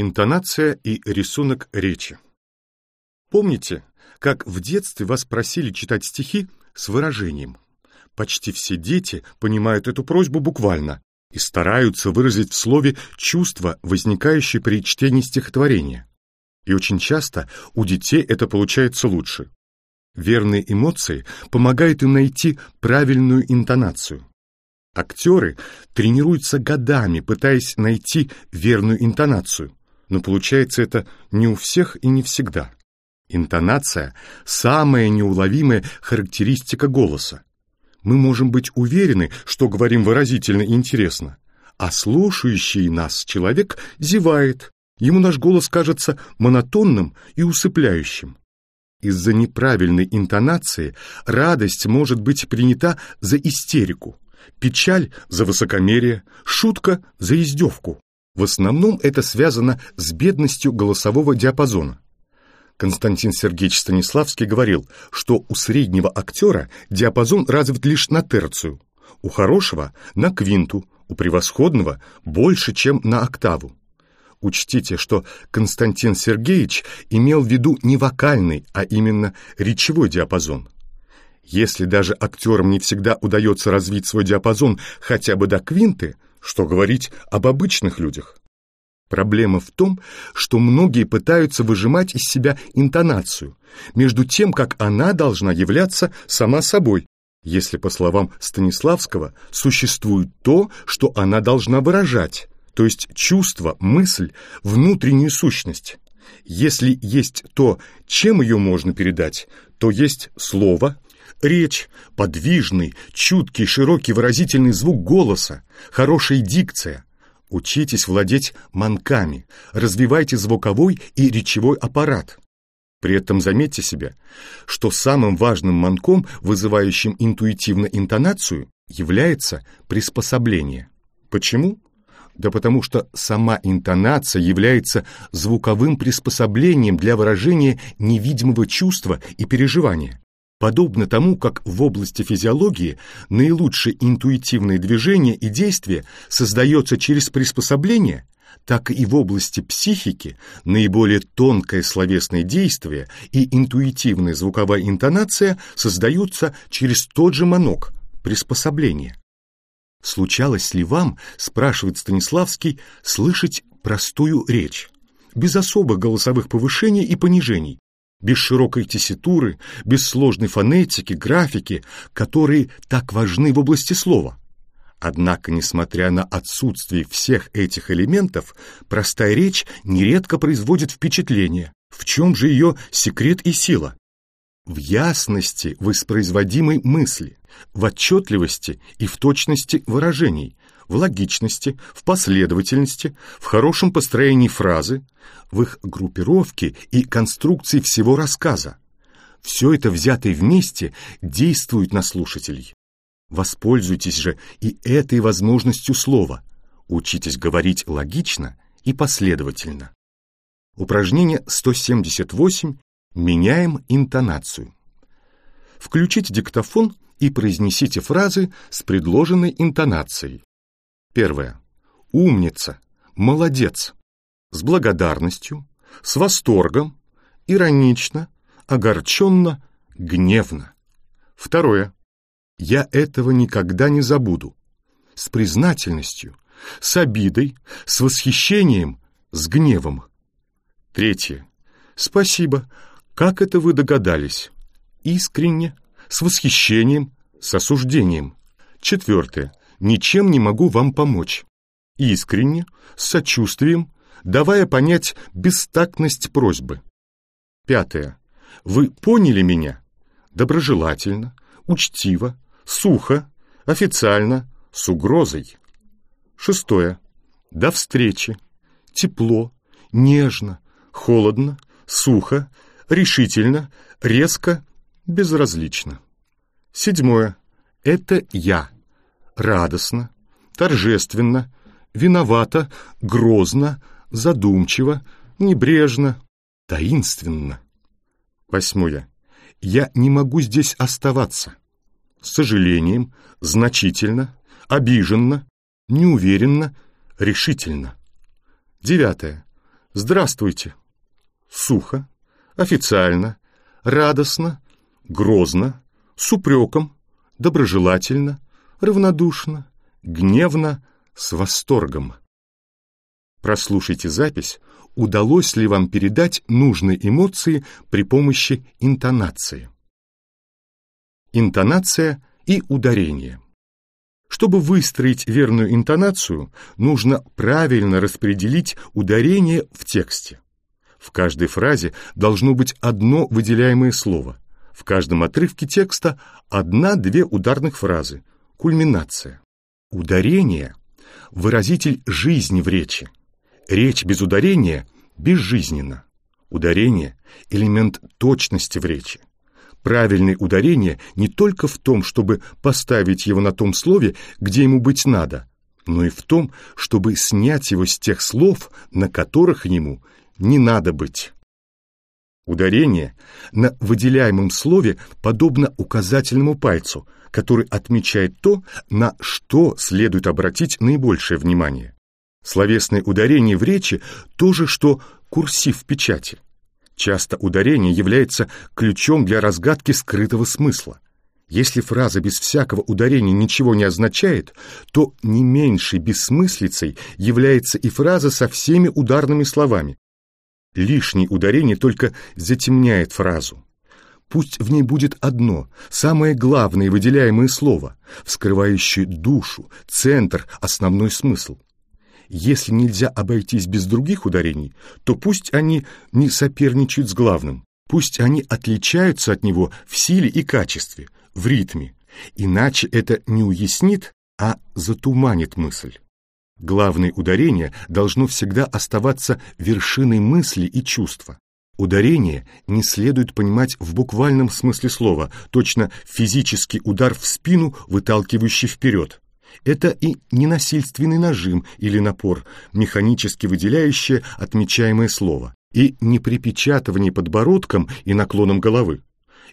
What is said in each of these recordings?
Интонация и рисунок речи. Помните, как в детстве вас просили читать стихи с выражением? Почти все дети понимают эту просьбу буквально и стараются выразить в слове чувства, возникающие при чтении стихотворения. И очень часто у детей это получается лучше. Верные эмоции помогают им найти правильную интонацию. Актеры тренируются годами, пытаясь найти верную интонацию но получается это не у всех и не всегда. Интонация – самая неуловимая характеристика голоса. Мы можем быть уверены, что говорим выразительно и интересно, а слушающий нас человек зевает, ему наш голос кажется монотонным и усыпляющим. Из-за неправильной интонации радость может быть принята за истерику, печаль – за высокомерие, шутка – за издевку. В основном это связано с бедностью голосового диапазона. Константин Сергеевич Станиславский говорил, что у среднего актера диапазон развит лишь на терцию, у хорошего – на квинту, у превосходного – больше, чем на октаву. Учтите, что Константин Сергеевич имел в виду не вокальный, а именно речевой диапазон. Если даже актерам не всегда удается развить свой диапазон хотя бы до квинты – что говорить об обычных людях? Проблема в том, что многие пытаются выжимать из себя интонацию, между тем, как она должна являться сама собой, если, по словам Станиславского, существует то, что она должна выражать, то есть чувство, мысль, внутреннюю сущность. Если есть то, чем ее можно передать, то есть слово, Речь, подвижный, чуткий, широкий выразительный звук голоса, хорошая дикция. Учитесь владеть манками, развивайте звуковой и речевой аппарат. При этом заметьте себе, что самым важным манком, вызывающим интуитивно интонацию, является приспособление. Почему? Да потому что сама интонация является звуковым приспособлением для выражения невидимого чувства и переживания. Подобно тому, как в области физиологии наилучшее интуитивное движение и действие создается через приспособление, так и в области психики наиболее тонкое словесное действие и интуитивная звуковая интонация создаются через тот же манок – приспособление. Случалось ли вам, спрашивает Станиславский, слышать простую речь, без особых голосовых повышений и понижений, без широкой тесситуры, без сложной фонетики, графики, которые так важны в области слова. Однако, несмотря на отсутствие всех этих элементов, простая речь нередко производит впечатление. В чем же ее секрет и сила? В ясности воспроизводимой мысли, в отчетливости и в точности выражений, в логичности, в последовательности, в хорошем построении фразы, в их группировке и конструкции всего рассказа. Все это взятое вместе действует на слушателей. Воспользуйтесь же и этой возможностью слова. Учитесь говорить логично и последовательно. Упражнение 178. Меняем интонацию. Включите диктофон и произнесите фразы с предложенной интонацией. Первое. Умница. Молодец. С благодарностью, с восторгом, иронично, огорченно, гневно. Второе. Я этого никогда не забуду. С признательностью, с обидой, с восхищением, с гневом. Третье. Спасибо. Как это вы догадались? Искренне, с восхищением, с осуждением. Четвертое ничем не могу вам помочь. Искренне, с сочувствием, давая понять бестактность просьбы. Пятое. Вы поняли меня? Доброжелательно, учтиво, сухо, официально, с угрозой. Шестое. До встречи. Тепло, нежно, холодно, сухо, решительно, резко, безразлично. Седьмое. Это я радостно, торжественно, виновато, грозно, задумчиво, небрежно, таинственно. Восьмое. «я не могу здесь оставаться». С сожалением, значительно, обиженно, неуверенно, решительно. Девятое. Здравствуйте. Сухо, официально, радостно, грозно, с упреком, доброжелательно, равнодушно, гневно, с восторгом. Прослушайте запись, удалось ли вам передать нужные эмоции при помощи интонации. Интонация и ударение. Чтобы выстроить верную интонацию, нужно правильно распределить ударение в тексте. В каждой фразе должно быть одно выделяемое слово. В каждом отрывке текста одна-две ударных фразы. Кульминация. Ударение – выразитель жизни в речи. Речь без ударения безжизненна. Ударение – элемент точности в речи. Правильное ударение не только в том, чтобы поставить его на том слове, где ему быть надо, но и в том, чтобы снять его с тех слов, на которых ему не надо быть. Ударение на выделяемом слове подобно указательному пальцу, который отмечает то, на что следует обратить наибольшее внимание. Словесное ударение в речи – то же, что курсив в печати. Часто ударение является ключом для разгадки скрытого смысла. Если фраза без всякого ударения ничего не означает, то не меньшей бессмыслицей является и фраза со всеми ударными словами. Лишнее ударение только затемняет фразу. Пусть в ней будет одно, самое главное выделяемое слово, вскрывающее душу, центр, основной смысл. Если нельзя обойтись без других ударений, то пусть они не соперничают с главным, пусть они отличаются от него в силе и качестве, в ритме, иначе это не уяснит, а затуманит мысль. Главное ударение должно всегда оставаться вершиной мысли и чувства. Ударение не следует понимать в буквальном смысле слова, точно физический удар в спину, выталкивающий вперед. Это и ненасильственный нажим или напор, механически выделяющее отмечаемое слово, и не припечатывание подбородком и наклоном головы.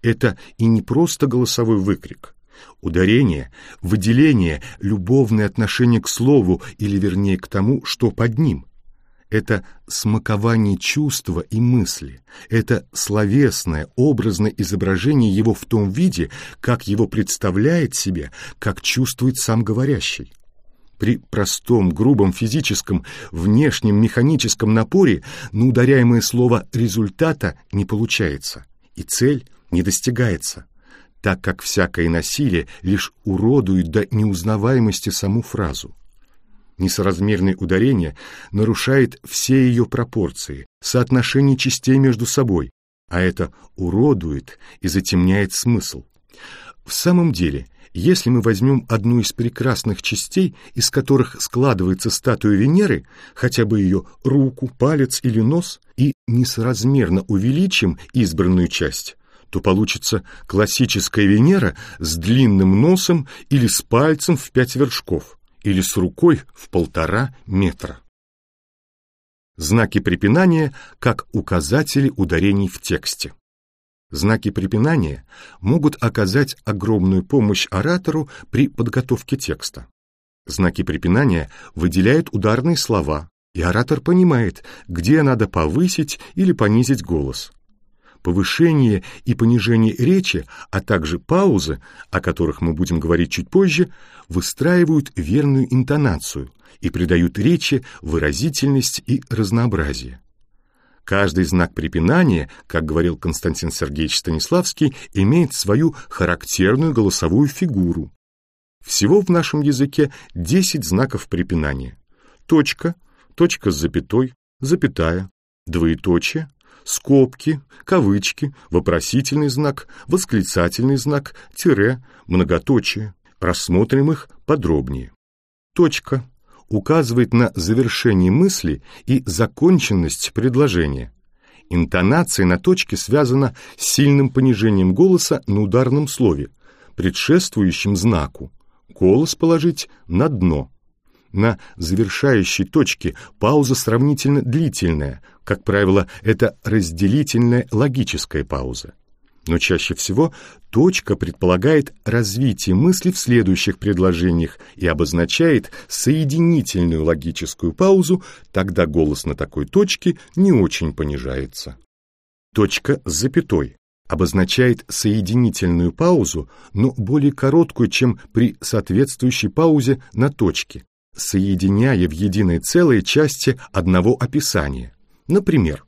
Это и не просто голосовой выкрик. Ударение, выделение, любовное отношение к слову или, вернее, к тому, что под ним – это смакование чувства и мысли, это словесное, образное изображение его в том виде, как его представляет себе, как чувствует сам говорящий. При простом, грубом физическом, внешнем механическом напоре на ударяемое слово «результата» не получается, и цель не достигается, так как всякое насилие лишь уродует до неузнаваемости саму фразу. Несоразмерное ударение нарушает все ее пропорции, соотношение частей между собой, а это уродует и затемняет смысл. В самом деле, если мы возьмем одну из прекрасных частей, из которых складывается статуя Венеры, хотя бы ее руку, палец или нос, и несоразмерно увеличим избранную часть, то получится классическая Венера с длинным носом или с пальцем в пять вершков или с рукой в полтора метра. Знаки препинания как указатели ударений в тексте. Знаки препинания могут оказать огромную помощь оратору при подготовке текста. Знаки препинания выделяют ударные слова, и оратор понимает, где надо повысить или понизить голос повышение и понижение речи, а также паузы, о которых мы будем говорить чуть позже, выстраивают верную интонацию и придают речи выразительность и разнообразие. Каждый знак препинания, как говорил Константин Сергеевич Станиславский, имеет свою характерную голосовую фигуру. Всего в нашем языке 10 знаков препинания. Точка, точка с запятой, запятая, двоеточие, скобки, кавычки, вопросительный знак, восклицательный знак, тире, многоточие. Рассмотрим их подробнее. Точка указывает на завершение мысли и законченность предложения. Интонация на точке связана с сильным понижением голоса на ударном слове, предшествующем знаку. Голос положить на дно. На завершающей точке пауза сравнительно длительная, как правило, это разделительная логическая пауза. Но чаще всего точка предполагает развитие мысли в следующих предложениях и обозначает соединительную логическую паузу, тогда голос на такой точке не очень понижается. Точка с запятой обозначает соединительную паузу, но более короткую, чем при соответствующей паузе на точке, соединяя в единое целое части одного описания. Например,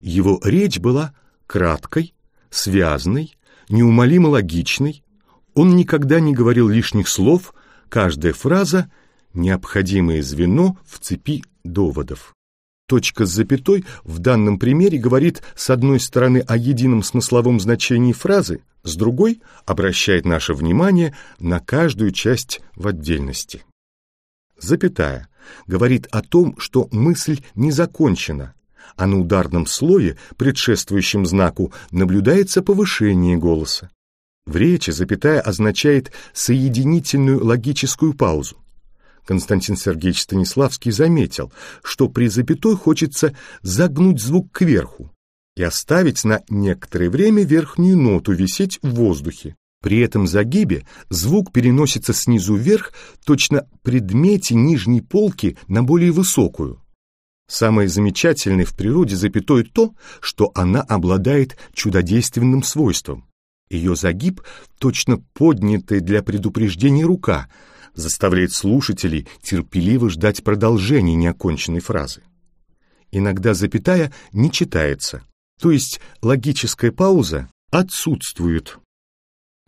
его речь была краткой, связной, неумолимо логичной, он никогда не говорил лишних слов, каждая фраза — необходимое звено в цепи доводов. Точка с запятой в данном примере говорит с одной стороны о едином смысловом значении фразы, с другой обращает наше внимание на каждую часть в отдельности. Запятая говорит о том, что мысль не закончена, а на ударном слое, предшествующем знаку, наблюдается повышение голоса. В речи запятая означает соединительную логическую паузу. Константин Сергеевич Станиславский заметил, что при запятой хочется загнуть звук кверху и оставить на некоторое время верхнюю ноту висеть в воздухе. При этом загибе звук переносится снизу вверх, точно предмете нижней полки на более высокую. Самое замечательное в природе запятой то, что она обладает чудодейственным свойством. Ее загиб, точно поднятая для предупреждения рука – заставляет слушателей терпеливо ждать продолжения неоконченной фразы. Иногда запятая не читается, то есть логическая пауза отсутствует.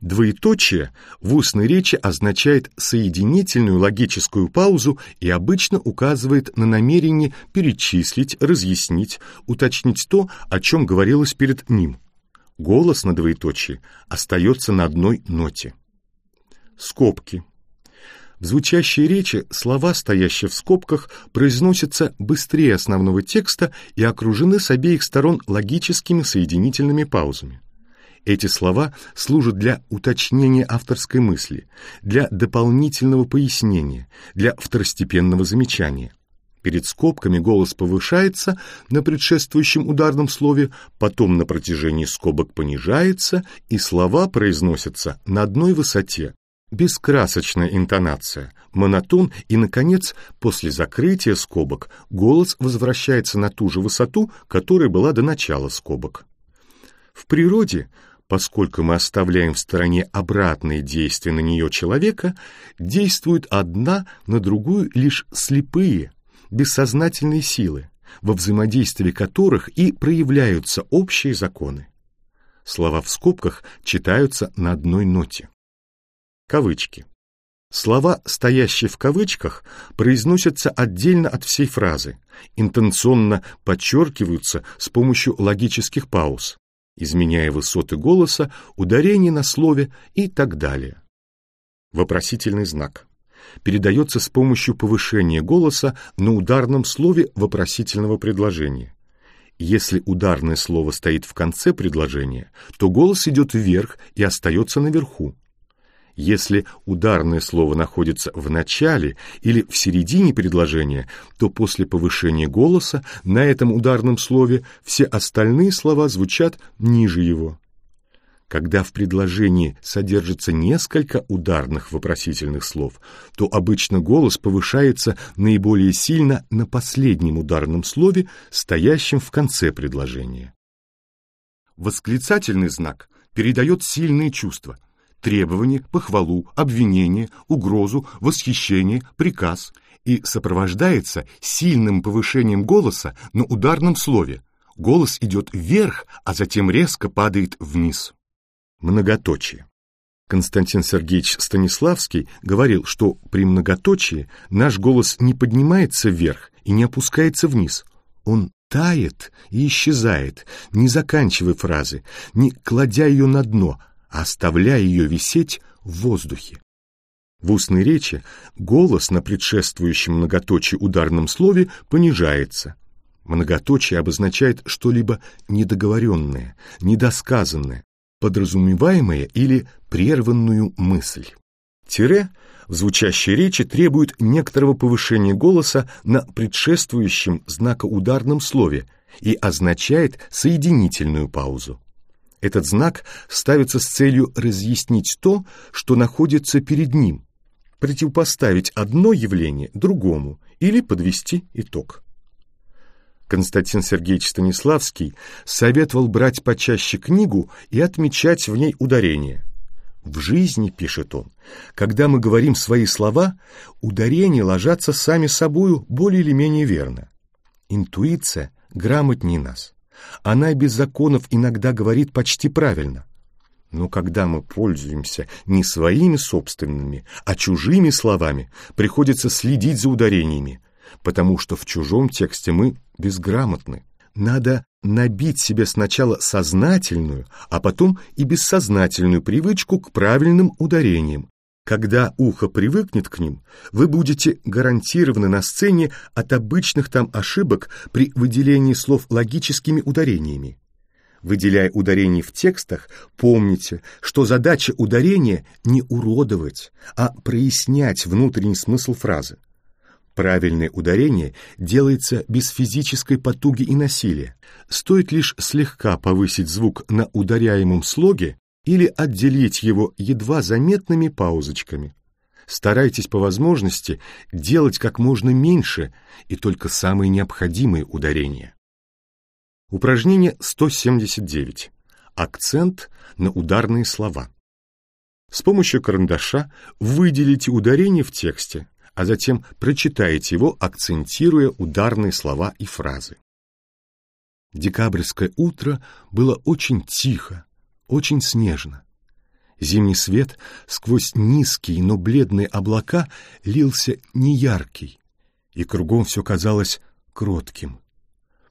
Двоеточие в устной речи означает соединительную логическую паузу и обычно указывает на намерение перечислить, разъяснить, уточнить то, о чем говорилось перед ним. Голос на двоеточии остается на одной ноте. Скобки. В звучащей речи слова, стоящие в скобках, произносятся быстрее основного текста и окружены с обеих сторон логическими соединительными паузами. Эти слова служат для уточнения авторской мысли, для дополнительного пояснения, для второстепенного замечания. Перед скобками голос повышается на предшествующем ударном слове, потом на протяжении скобок понижается, и слова произносятся на одной высоте, Бескрасочная интонация, монотон и, наконец, после закрытия скобок голос возвращается на ту же высоту, которая была до начала скобок. В природе, поскольку мы оставляем в стороне обратные действия на нее человека, действуют одна на другую лишь слепые, бессознательные силы, во взаимодействии которых и проявляются общие законы. Слова в скобках читаются на одной ноте. Кавычки. Слова, стоящие в кавычках, произносятся отдельно от всей фразы, интенционно подчеркиваются с помощью логических пауз, изменяя высоты голоса, ударение на слове и так далее. Вопросительный знак. Передается с помощью повышения голоса на ударном слове вопросительного предложения. Если ударное слово стоит в конце предложения, то голос идет вверх и остается наверху. Если ударное слово находится в начале или в середине предложения, то после повышения голоса на этом ударном слове все остальные слова звучат ниже его. Когда в предложении содержится несколько ударных вопросительных слов, то обычно голос повышается наиболее сильно на последнем ударном слове, стоящем в конце предложения. Восклицательный знак передает сильные чувства – требование, похвалу, обвинение, угрозу, восхищение, приказ и сопровождается сильным повышением голоса на ударном слове. Голос идет вверх, а затем резко падает вниз. Многоточие. Константин Сергеевич Станиславский говорил, что при многоточии наш голос не поднимается вверх и не опускается вниз. Он тает и исчезает, не заканчивая фразы, не кладя ее на дно, оставляя ее висеть в воздухе. В устной речи голос на предшествующем многоточии ударном слове понижается. Многоточие обозначает что-либо недоговоренное, недосказанное, подразумеваемое или прерванную мысль. Тире в звучащей речи требует некоторого повышения голоса на предшествующем знакоударном слове и означает соединительную паузу. Этот знак ставится с целью разъяснить то, что находится перед ним, противопоставить одно явление другому или подвести итог. Константин Сергеевич Станиславский советовал брать почаще книгу и отмечать в ней ударение. В жизни, пишет он, когда мы говорим свои слова, ударения ложатся сами собою более или менее верно. Интуиция грамотнее нас. Она без законов иногда говорит почти правильно. Но когда мы пользуемся не своими собственными, а чужими словами, приходится следить за ударениями, потому что в чужом тексте мы безграмотны. Надо набить себе сначала сознательную, а потом и бессознательную привычку к правильным ударениям. Когда ухо привыкнет к ним, вы будете гарантированы на сцене от обычных там ошибок при выделении слов логическими ударениями. Выделяя ударения в текстах, помните, что задача ударения не уродовать, а прояснять внутренний смысл фразы. Правильное ударение делается без физической потуги и насилия. Стоит лишь слегка повысить звук на ударяемом слоге или отделить его едва заметными паузочками. Старайтесь по возможности делать как можно меньше и только самые необходимые ударения. Упражнение 179. Акцент на ударные слова. С помощью карандаша выделите ударение в тексте, а затем прочитайте его, акцентируя ударные слова и фразы. Декабрьское утро было очень тихо, очень снежно. Зимний свет сквозь низкие, но бледные облака лился неяркий, и кругом все казалось кротким.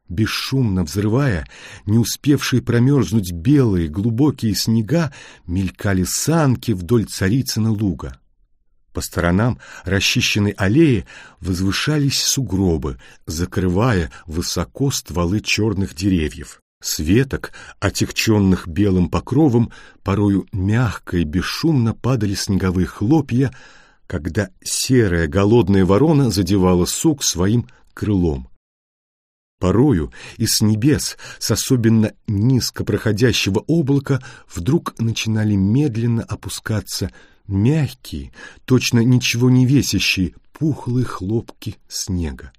Бесшумно взрывая, не успевшие промерзнуть белые глубокие снега, мелькали санки вдоль царицына луга. По сторонам расчищенной аллеи возвышались сугробы, закрывая высоко стволы черных деревьев. С веток, отягченных белым покровом, порою мягко и бесшумно падали снеговые хлопья, когда серая голодная ворона задевала сук своим крылом. Порою из небес, с особенно низко проходящего облака, вдруг начинали медленно опускаться мягкие, точно ничего не весящие, пухлые хлопки снега.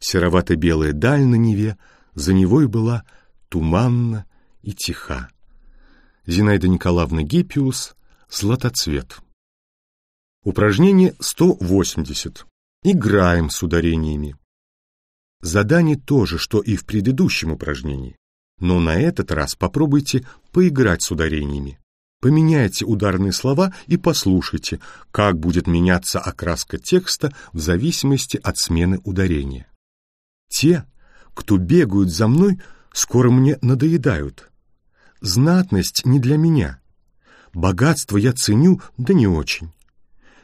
Серовато-белая даль на Неве за Невой была туманна и тиха. Зинаида Николаевна Гиппиус «Златоцвет». Упражнение 180. Играем с ударениями. Задание то же, что и в предыдущем упражнении, но на этот раз попробуйте поиграть с ударениями. Поменяйте ударные слова и послушайте, как будет меняться окраска текста в зависимости от смены ударения. Те, кто бегают за мной, скоро мне надоедают. Знатность не для меня. Богатство я ценю, да не очень.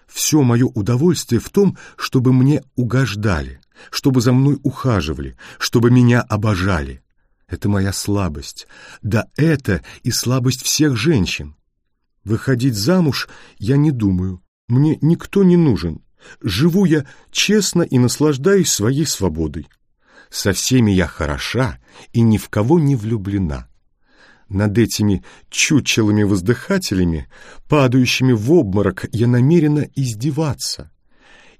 Все мое удовольствие в том, чтобы мне угождали, чтобы за мной ухаживали, чтобы меня обожали. Это моя слабость. Да это и слабость всех женщин. Выходить замуж я не думаю. Мне никто не нужен. Живу я честно и наслаждаюсь своей свободой. Со всеми я хороша и ни в кого не влюблена. Над этими чучелами-воздыхателями, падающими в обморок, я намерена издеваться.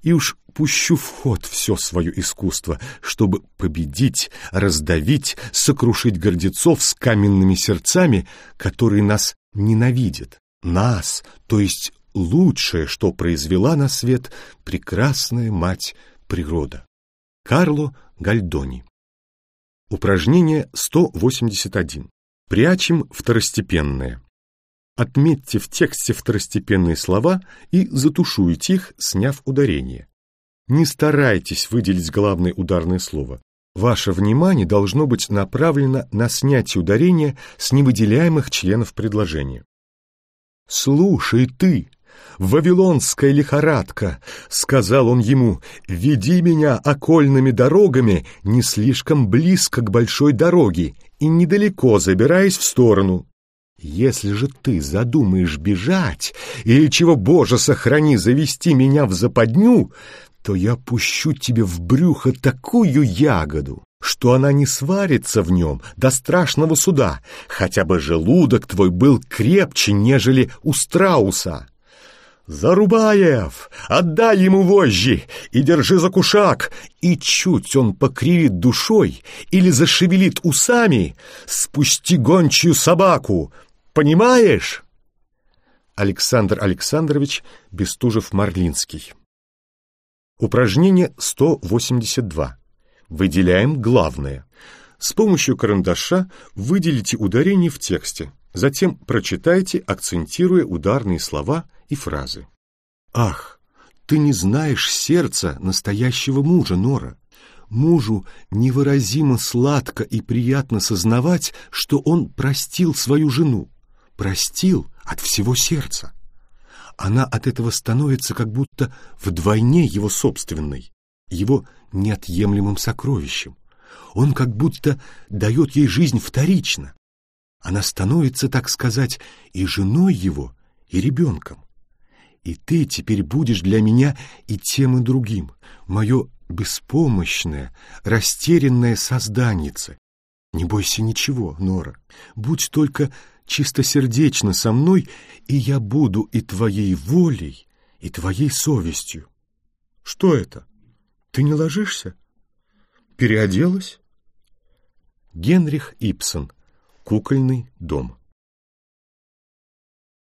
И уж пущу в ход все свое искусство, чтобы победить, раздавить, сокрушить гордецов с каменными сердцами, которые нас ненавидят нас, то есть лучшее, что произвела на свет прекрасная мать природа. Карло Гальдони. Упражнение 181. Прячем второстепенное. Отметьте в тексте второстепенные слова и затушуйте их, сняв ударение. Не старайтесь выделить главное ударное слово. Ваше внимание должно быть направлено на снятие ударения с невыделяемых членов предложения. «Слушай ты, вавилонская лихорадка!» — сказал он ему, «веди меня окольными дорогами не слишком близко к большой дороге и недалеко забираясь в сторону. Если же ты задумаешь бежать или, чего, Боже, сохрани, завести меня в западню, то я пущу тебе в брюхо такую ягоду, что она не сварится в нем до страшного суда, хотя бы желудок твой был крепче, нежели у страуса. «Зарубаев, отдай ему вожжи и держи за кушак!» И чуть он покривит душой или зашевелит усами, спусти гончую собаку. Понимаешь? Александр Александрович Бестужев-Марлинский Упражнение 182. Выделяем главное. С помощью карандаша выделите ударение в тексте, затем прочитайте, акцентируя ударные слова и фразы. «Ах, ты не знаешь сердца настоящего мужа, Нора. Мужу невыразимо сладко и приятно сознавать, что он простил свою жену. Простил от всего сердца. Она от этого становится как будто вдвойне его собственной, его неотъемлемым сокровищем. Он как будто дает ей жизнь вторично. Она становится, так сказать, и женой его, и ребенком. И ты теперь будешь для меня и тем, и другим, мое беспомощное, растерянное созданице. Не бойся ничего, Нора, будь только чистосердечно со мной, и я буду и твоей волей, и твоей совестью. Что это? Ты не ложишься? Переоделась? Генрих Ипсон. Кукольный дом.